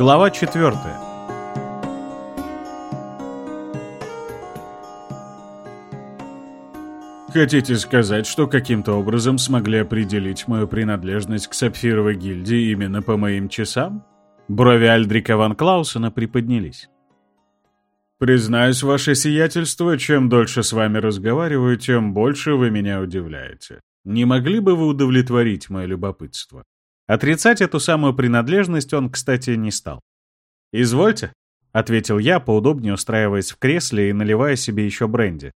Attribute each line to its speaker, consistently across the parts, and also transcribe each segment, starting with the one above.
Speaker 1: Глава 4.
Speaker 2: Хотите сказать, что каким-то образом смогли определить мою принадлежность к Сапфировой гильдии именно по моим часам?
Speaker 1: Брови Альдрика ван Клаусена приподнялись.
Speaker 2: Признаюсь, ваше сиятельство, чем дольше с вами разговариваю, тем больше вы меня удивляете. Не могли бы вы удовлетворить мое любопытство?
Speaker 1: Отрицать эту самую принадлежность он, кстати, не стал. «Извольте», — ответил я, поудобнее устраиваясь в кресле и наливая себе еще бренди.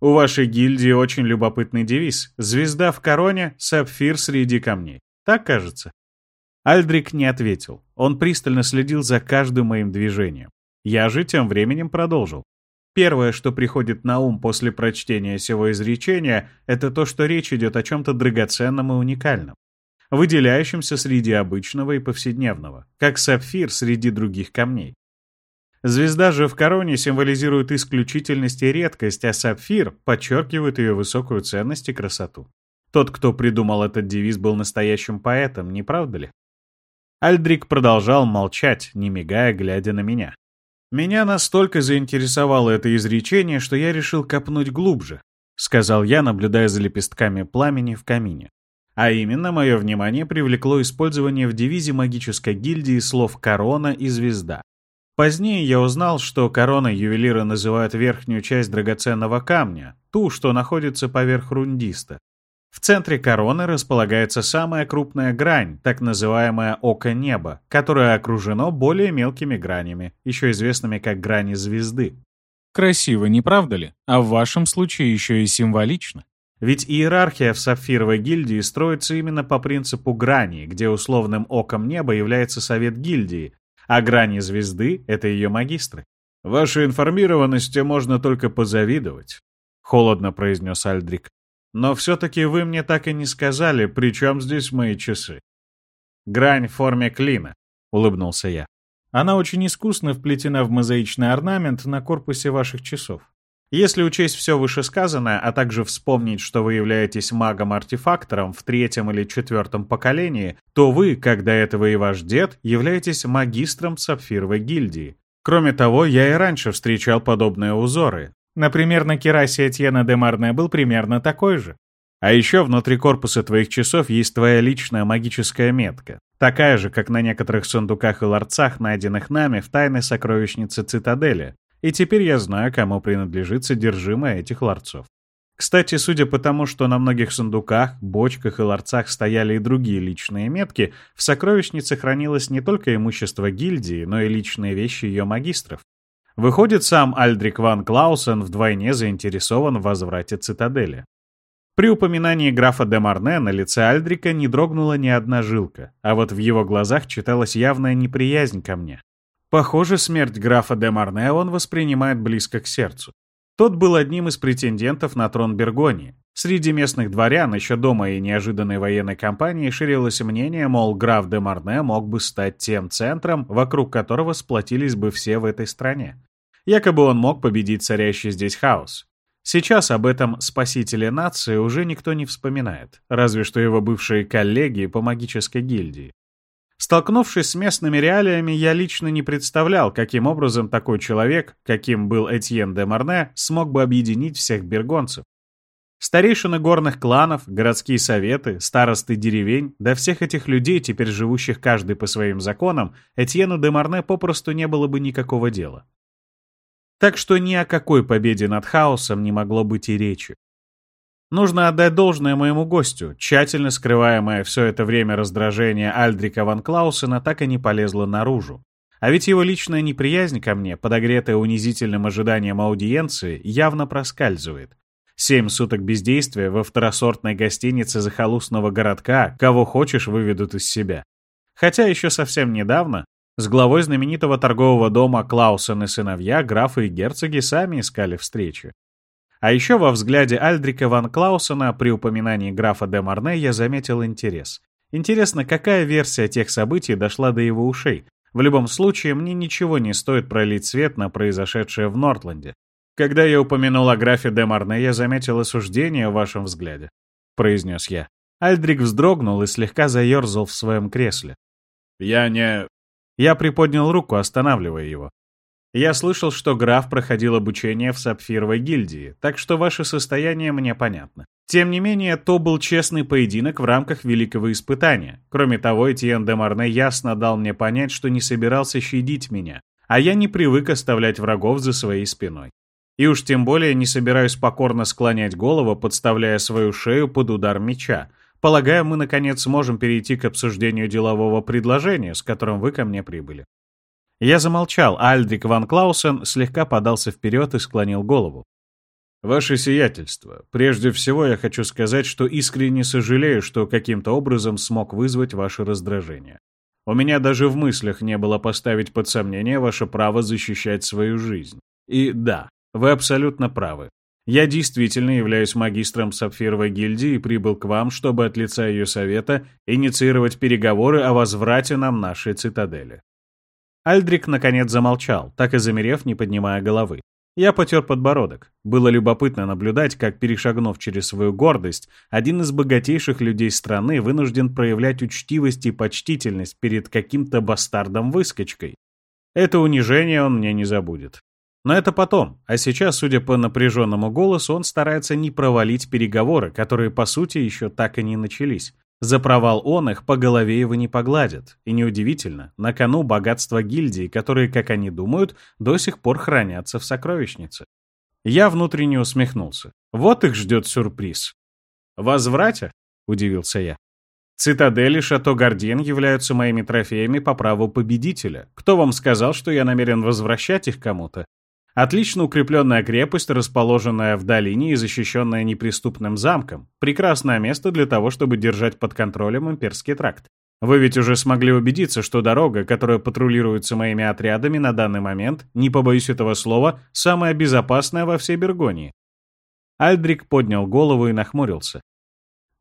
Speaker 1: У вашей гильдии очень любопытный девиз. Звезда в короне, сапфир среди камней. Так кажется?» Альдрик не ответил. Он пристально следил за каждым моим движением. Я же тем временем продолжил. Первое, что приходит на ум после прочтения сего изречения, это то, что речь идет о чем-то драгоценном и уникальном, выделяющемся среди обычного и повседневного, как сапфир среди других камней. Звезда же в короне символизирует исключительность и редкость, а сапфир подчеркивает ее высокую ценность и красоту. Тот, кто придумал этот девиз, был настоящим поэтом, не правда ли? Альдрик продолжал молчать, не мигая, глядя на меня. «Меня настолько заинтересовало это изречение, что я решил копнуть глубже», сказал я, наблюдая за лепестками пламени в камине. А именно, мое внимание привлекло использование в девизе магической гильдии слов «корона» и «звезда». Позднее я узнал, что короной ювелиры называют верхнюю часть драгоценного камня, ту, что находится поверх рундиста. В центре короны располагается самая крупная грань, так называемое око неба, которое окружено более мелкими гранями, еще известными как грани звезды.
Speaker 3: Красиво, не правда ли? А в вашем случае еще и символично.
Speaker 1: Ведь иерархия в сапфировой гильдии строится именно по принципу грани, где условным оком неба является совет гильдии, а грани звезды — это ее магистры.
Speaker 2: «Вашей информированности можно только позавидовать», — холодно произнес Альдрик.
Speaker 1: «Но все-таки вы мне так и не сказали, при чем здесь мои часы». «Грань в форме клина», — улыбнулся я. «Она очень искусно вплетена в мозаичный орнамент на корпусе ваших часов. Если учесть все вышесказанное, а также вспомнить, что вы являетесь магом-артефактором в третьем или четвертом поколении, то вы, как до этого и ваш дед, являетесь магистром сапфировой гильдии. Кроме того, я и раньше встречал подобные узоры. Например, на керасе Этьена де Марне был примерно такой же. А еще внутри корпуса твоих часов есть твоя личная магическая метка. Такая же, как на некоторых сундуках и ларцах, найденных нами в тайной сокровищнице цитадели. И теперь я знаю, кому принадлежит содержимое этих ларцов. Кстати, судя по тому, что на многих сундуках, бочках и ларцах стояли и другие личные метки, в сокровищнице хранилось не только имущество гильдии, но и личные вещи ее магистров. Выходит, сам Альдрик ван Клаусен вдвойне заинтересован в возврате цитадели. При упоминании графа де Марне на лице Альдрика не дрогнула ни одна жилка, а вот в его глазах читалась явная неприязнь ко мне. Похоже, смерть графа де Марне он воспринимает близко к сердцу. Тот был одним из претендентов на трон Бергонии. Среди местных дворян еще до моей неожиданной военной кампании ширилось мнение, мол, граф де Марне мог бы стать тем центром, вокруг которого сплотились бы все в этой стране. Якобы он мог победить царящий здесь хаос. Сейчас об этом спасителе нации уже никто не вспоминает, разве что его бывшие коллеги по магической гильдии. Столкнувшись с местными реалиями, я лично не представлял, каким образом такой человек, каким был Этьен де Марне, смог бы объединить всех бергонцев. Старейшины горных кланов, городские советы, старосты деревень, до всех этих людей, теперь живущих каждый по своим законам, Этьену де Марне попросту не было бы никакого дела. Так что ни о какой победе над хаосом не могло быть и речи. Нужно отдать должное моему гостю. Тщательно скрываемое все это время раздражение Альдрика ван Клаусена так и не полезло наружу. А ведь его личная неприязнь ко мне, подогретая унизительным ожиданием аудиенции, явно проскальзывает. Семь суток бездействия во второсортной гостинице захолустного городка, кого хочешь, выведут из себя. Хотя еще совсем недавно с главой знаменитого торгового дома Клаусен и сыновья, графы и герцоги сами искали встречи. А еще во взгляде Альдрика ван Клаусена при упоминании графа де Марне я заметил интерес. Интересно, какая версия тех событий дошла до его ушей? В любом случае, мне ничего не стоит пролить свет на произошедшее в Нортланде. Когда я упомянул о графе де Марне, я заметил осуждение в вашем взгляде, произнес я. Альдрик вздрогнул и слегка заерзал в своем кресле.
Speaker 2: «Я не...
Speaker 1: Я приподнял руку, останавливая его. Я слышал, что граф проходил обучение в Сапфировой гильдии, так что ваше состояние мне понятно. Тем не менее, то был честный поединок в рамках великого испытания. Кроме того, Этьен де Марне ясно дал мне понять, что не собирался щадить меня, а я не привык оставлять врагов за своей спиной. И уж тем более не собираюсь покорно склонять голову, подставляя свою шею под удар меча. Полагаю, мы наконец сможем перейти к обсуждению делового предложения, с которым вы ко мне прибыли. Я замолчал, а Альдрик Ван Клаусен слегка подался вперед и склонил голову.
Speaker 2: «Ваше сиятельство, прежде всего я хочу сказать, что искренне сожалею, что каким-то образом смог вызвать ваше раздражение. У меня даже в мыслях не было поставить под сомнение ваше право защищать свою жизнь. И да, вы абсолютно правы. Я действительно являюсь магистром Сапфировой гильдии и прибыл к вам, чтобы от лица ее совета инициировать переговоры о возврате нам нашей цитадели.
Speaker 1: Альдрик наконец замолчал, так и замерев, не поднимая головы. Я потер подбородок. Было любопытно наблюдать, как, перешагнув через свою гордость, один из богатейших людей страны вынужден проявлять учтивость и почтительность перед каким-то бастардом-выскочкой. Это унижение он мне не забудет. Но это потом, а сейчас, судя по напряженному голосу, он старается не провалить переговоры, которые, по сути, еще так и не начались. За провал он их по голове его не погладят. И неудивительно, на кону богатства гильдии, которые, как они думают, до сих пор хранятся в сокровищнице. Я внутренне усмехнулся. Вот их ждет сюрприз. «Возврате?» — удивился я. «Цитадель и Шато Гарден являются моими трофеями по праву победителя. Кто вам сказал, что я намерен возвращать их кому-то? Отлично укрепленная крепость, расположенная в долине и защищенная неприступным замком. Прекрасное место для того, чтобы держать под контролем имперский тракт. Вы ведь уже смогли убедиться, что дорога, которая патрулируется моими отрядами на данный момент, не побоюсь этого слова, самая безопасная во всей Бергонии. Альдрик поднял голову и нахмурился.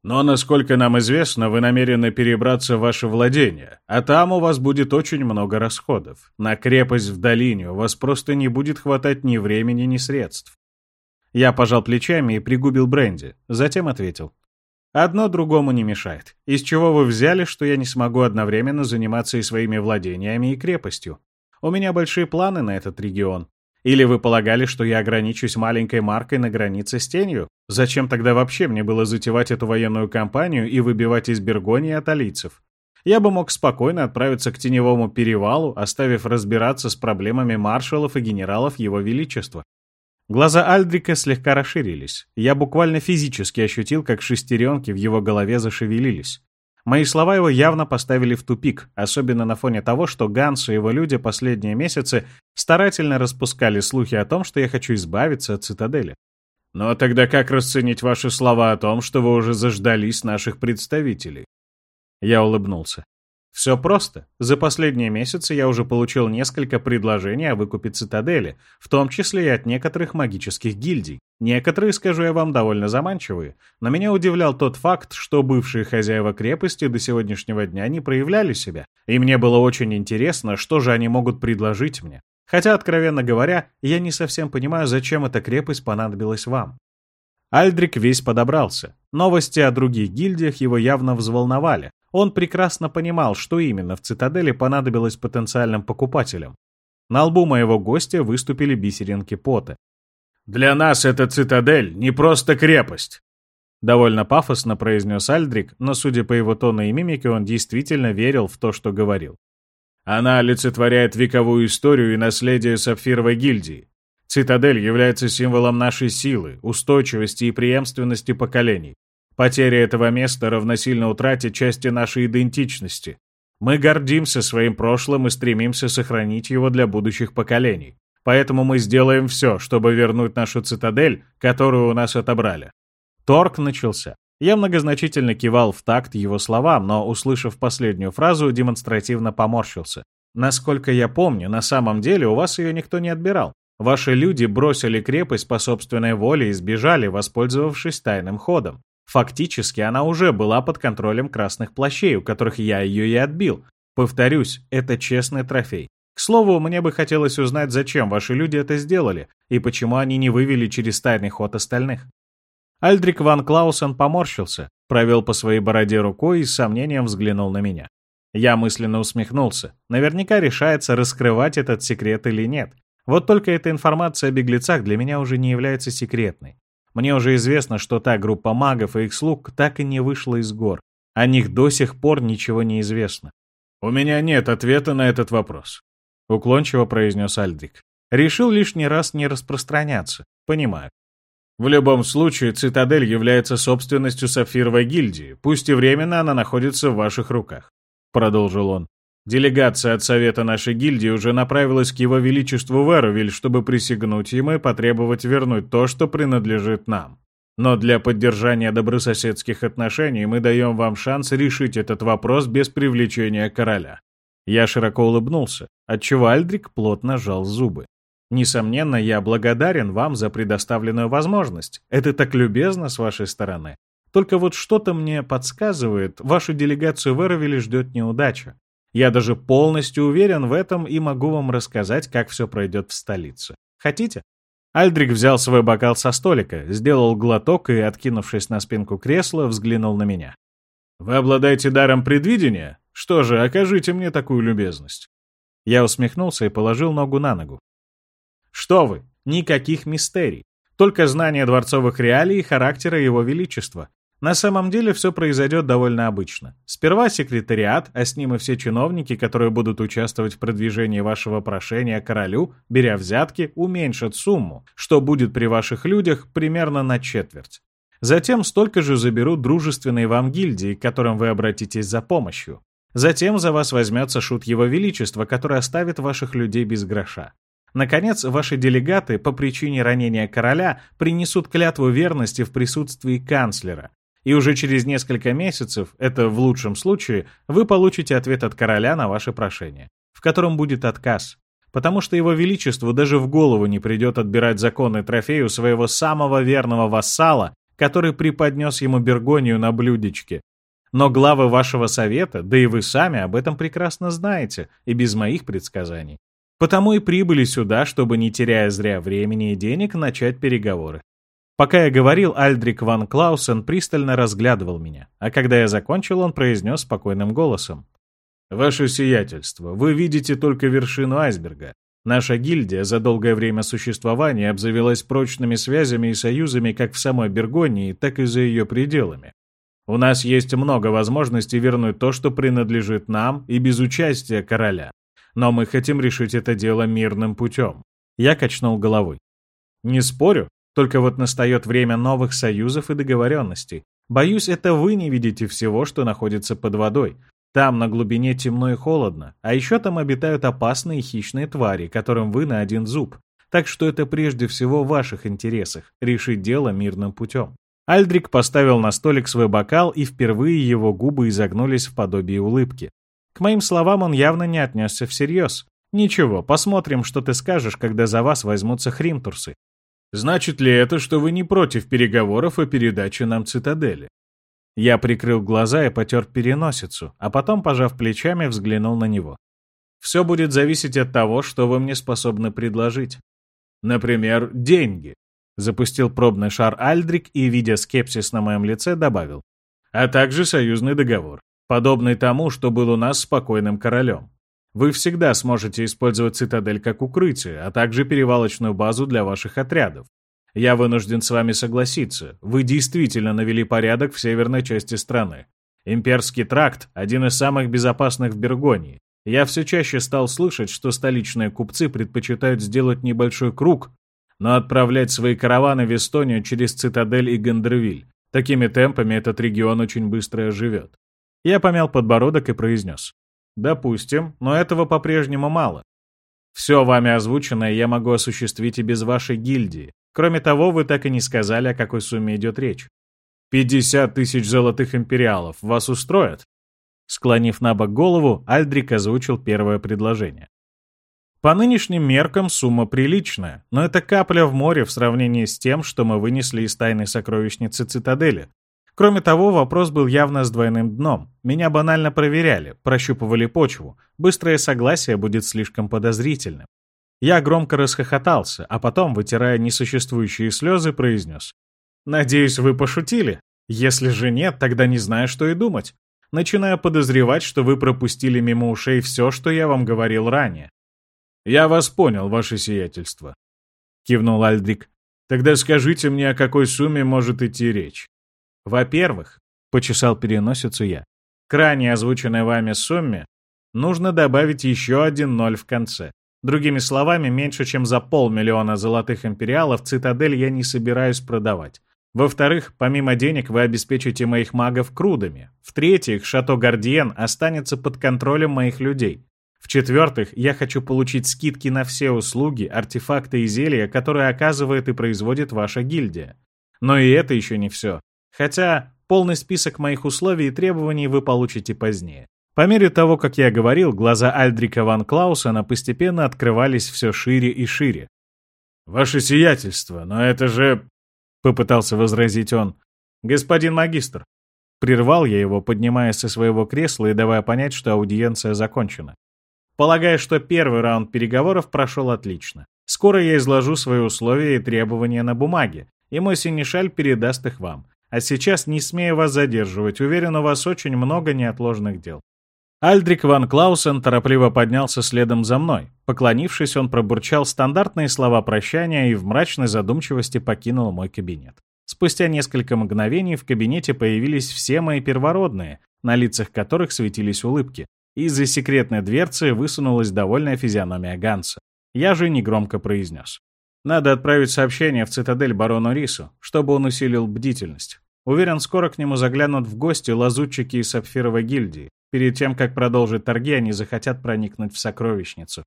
Speaker 2: Но, насколько нам известно, вы намерены перебраться в ваше владение, а там у вас будет очень много расходов. На крепость в долине у вас просто не будет хватать ни времени, ни средств.
Speaker 1: Я пожал плечами и пригубил бренди, затем ответил. Одно другому не мешает. Из чего вы взяли, что я не смогу одновременно заниматься и своими владениями, и крепостью? У меня большие планы на этот регион. Или вы полагали, что я ограничусь маленькой маркой на границе с тенью? Зачем тогда вообще мне было затевать эту военную кампанию и выбивать из Бергонии аталийцев? Я бы мог спокойно отправиться к Теневому перевалу, оставив разбираться с проблемами маршалов и генералов Его Величества. Глаза Альдрика слегка расширились. Я буквально физически ощутил, как шестеренки в его голове зашевелились. Мои слова его явно поставили в тупик, особенно на фоне того, что Ганс и его люди последние месяцы старательно распускали слухи о том, что я хочу избавиться от цитадели.
Speaker 2: Но «Ну, а тогда как расценить ваши слова о том, что вы уже заждались наших представителей?
Speaker 1: Я улыбнулся. Все просто. За последние месяцы я уже получил несколько предложений о выкупе цитадели, в том числе и от некоторых магических гильдий. Некоторые, скажу я вам, довольно заманчивые, но меня удивлял тот факт, что бывшие хозяева крепости до сегодняшнего дня не проявляли себя, и мне было очень интересно, что же они могут предложить мне. Хотя, откровенно говоря, я не совсем понимаю, зачем эта крепость понадобилась вам. Альдрик весь подобрался. Новости о других гильдиях его явно взволновали, он прекрасно понимал, что именно в цитадели понадобилось потенциальным покупателям. На лбу моего гостя выступили бисеринки пота.
Speaker 2: «Для нас эта цитадель не просто крепость!»
Speaker 1: Довольно пафосно произнес Альдрик, но, судя по его тону и мимике, он действительно верил в то, что говорил.
Speaker 2: Она олицетворяет вековую историю и наследие Сапфировой гильдии. Цитадель является символом нашей силы, устойчивости и преемственности поколений. Потеря этого места равносильно утрате части нашей идентичности. Мы гордимся своим прошлым и стремимся сохранить его для будущих поколений. Поэтому мы сделаем все, чтобы вернуть нашу цитадель, которую у нас отобрали.
Speaker 1: Торг начался. Я многозначительно кивал в такт его словам, но, услышав последнюю фразу, демонстративно поморщился. Насколько я помню, на самом деле у вас ее никто не отбирал. Ваши люди бросили крепость по собственной воле и сбежали, воспользовавшись тайным ходом. Фактически она уже была под контролем красных плащей, у которых я ее и отбил. Повторюсь, это честный трофей. К слову, мне бы хотелось узнать, зачем ваши люди это сделали, и почему они не вывели через тайный ход остальных. Альдрик Ван Клаусен поморщился, провел по своей бороде рукой и с сомнением взглянул на меня. Я мысленно усмехнулся. Наверняка решается, раскрывать этот секрет или нет. Вот только эта информация о беглецах для меня уже не является секретной. Мне уже известно, что та группа магов и их слуг так и не вышла из гор. О них до сих пор ничего не известно.
Speaker 2: «У меня нет ответа на этот вопрос», —
Speaker 1: уклончиво произнес Альдрик. Решил лишний раз не распространяться. Понимаю.
Speaker 2: В любом случае, цитадель является собственностью Сапфировой гильдии, пусть и временно она находится в ваших руках», — продолжил он. «Делегация от Совета нашей гильдии уже направилась к Его Величеству Веровиль, чтобы присягнуть ему и потребовать вернуть то, что принадлежит нам. Но для поддержания добрососедских отношений мы даем вам шанс решить этот вопрос без привлечения короля».
Speaker 1: Я широко улыбнулся, отчего Альдрик плотно сжал зубы. Несомненно, я благодарен вам за предоставленную возможность. Это так любезно с вашей стороны. Только вот что-то мне подсказывает, вашу делегацию в Эровиле ждет неудача. Я даже полностью уверен в этом и могу вам рассказать, как все пройдет в столице. Хотите? Альдрик взял свой бокал со столика, сделал глоток и, откинувшись на спинку кресла, взглянул на меня.
Speaker 2: «Вы обладаете даром предвидения? Что же, окажите мне такую любезность».
Speaker 1: Я усмехнулся и положил ногу на ногу. Что вы, никаких мистерий. Только знание дворцовых реалий и характера его величества. На самом деле все произойдет довольно обычно. Сперва секретариат, а с ним и все чиновники, которые будут участвовать в продвижении вашего прошения королю, беря взятки, уменьшат сумму, что будет при ваших людях примерно на четверть. Затем столько же заберут дружественные вам гильдии, к которым вы обратитесь за помощью. Затем за вас возьмется шут его величества, который оставит ваших людей без гроша. Наконец, ваши делегаты по причине ранения короля принесут клятву верности в присутствии канцлера. И уже через несколько месяцев, это в лучшем случае, вы получите ответ от короля на ваше прошение, в котором будет отказ. Потому что его величеству даже в голову не придет отбирать законный трофей у своего самого верного вассала, который преподнес ему Бергонию на блюдечке. Но главы вашего совета, да и вы сами об этом прекрасно знаете, и без моих предсказаний. Потому и прибыли сюда, чтобы, не теряя зря времени и денег, начать переговоры. Пока я говорил, Альдрик ван Клаусен пристально разглядывал меня, а когда я закончил, он произнес спокойным голосом.
Speaker 2: «Ваше сиятельство, вы видите только вершину айсберга. Наша гильдия за долгое время существования обзавелась прочными связями и союзами как в самой Бергонии, так и за ее пределами. У нас есть много возможностей вернуть то, что принадлежит нам, и без участия короля но мы хотим решить это дело мирным путем».
Speaker 1: Я качнул головой. «Не спорю, только вот настает время новых союзов и договоренностей. Боюсь, это вы не видите всего, что находится под водой. Там на глубине темно и холодно, а еще там обитают опасные хищные твари, которым вы на один зуб. Так что это прежде всего в ваших интересах — решить дело мирным путем». Альдрик поставил на столик свой бокал, и впервые его губы изогнулись в подобии улыбки. К моим словам он явно не отнесся всерьез. «Ничего, посмотрим, что ты скажешь, когда за вас возьмутся хримтурсы».
Speaker 2: «Значит ли это, что вы не против переговоров о передаче нам цитадели?»
Speaker 1: Я прикрыл глаза и потер переносицу, а потом, пожав плечами, взглянул на него. «Все будет зависеть от того, что вы мне способны предложить».
Speaker 2: «Например, деньги», —
Speaker 1: запустил пробный шар Альдрик и, видя скепсис на моем лице, добавил.
Speaker 2: «А также союзный договор подобный тому, что был у нас с спокойным королем. Вы всегда сможете использовать цитадель как укрытие, а также перевалочную базу для ваших отрядов. Я вынужден с вами согласиться, вы действительно навели порядок в северной части страны. Имперский тракт – один из самых безопасных в Бергонии. Я все чаще стал слышать, что столичные купцы предпочитают сделать небольшой круг, но отправлять свои караваны в Эстонию через цитадель и Гандервиль. Такими темпами этот регион очень быстро оживет.
Speaker 1: Я помял подбородок и произнес. «Допустим, но этого по-прежнему мало. Все вами озвученное я могу осуществить и без вашей гильдии. Кроме того, вы так и не сказали, о какой сумме идет речь.
Speaker 2: Пятьдесят тысяч золотых империалов вас устроят?»
Speaker 1: Склонив на бок голову, Альдрик озвучил первое предложение. По нынешним меркам сумма приличная, но это капля в море в сравнении с тем, что мы вынесли из тайной сокровищницы цитадели, Кроме того, вопрос был явно с двойным дном. Меня банально проверяли, прощупывали почву. Быстрое согласие будет слишком подозрительным. Я громко расхохотался, а потом, вытирая несуществующие слезы, произнес. «Надеюсь, вы пошутили? Если же нет, тогда не знаю, что и думать. начинаю подозревать, что вы пропустили мимо ушей все, что я вам говорил ранее.
Speaker 2: «Я вас понял, ваше сиятельство», — кивнул Альдрик. «Тогда скажите мне, о какой сумме может идти речь?»
Speaker 1: «Во-первых», — почесал переносицу я, — «к ранее озвученной вами сумме нужно добавить еще один ноль в конце. Другими словами, меньше чем за полмиллиона золотых империалов цитадель я не собираюсь продавать. Во-вторых, помимо денег вы обеспечите моих магов крудами. В-третьих, шато Гардиен останется под контролем моих людей. В-четвертых, я хочу получить скидки на все услуги, артефакты и зелья, которые оказывает и производит ваша гильдия. Но и это еще не все. Хотя полный список моих условий и требований вы получите позднее. По мере того, как я говорил, глаза Альдрика ван Клаусена постепенно открывались все шире и шире.
Speaker 2: «Ваше сиятельство, но это же...» — попытался возразить он.
Speaker 1: «Господин магистр». Прервал я его, поднимаясь со своего кресла и давая понять, что аудиенция закончена. Полагаю, что первый раунд переговоров прошел отлично. Скоро я изложу свои условия и требования на бумаге, и мой синешаль передаст их вам. А сейчас, не смею вас задерживать, уверен, у вас очень много неотложных дел. Альдрик ван Клаусен торопливо поднялся следом за мной. Поклонившись, он пробурчал стандартные слова прощания и в мрачной задумчивости покинул мой кабинет. Спустя несколько мгновений в кабинете появились все мои первородные, на лицах которых светились улыбки. Из-за секретной дверцы высунулась довольная физиономия Ганса. Я же негромко произнес. Надо отправить сообщение в цитадель барону Рису, чтобы он усилил бдительность. Уверен, скоро к нему заглянут в гости лазутчики из Сапфировой гильдии. Перед тем, как продолжить торги, они захотят проникнуть в сокровищницу.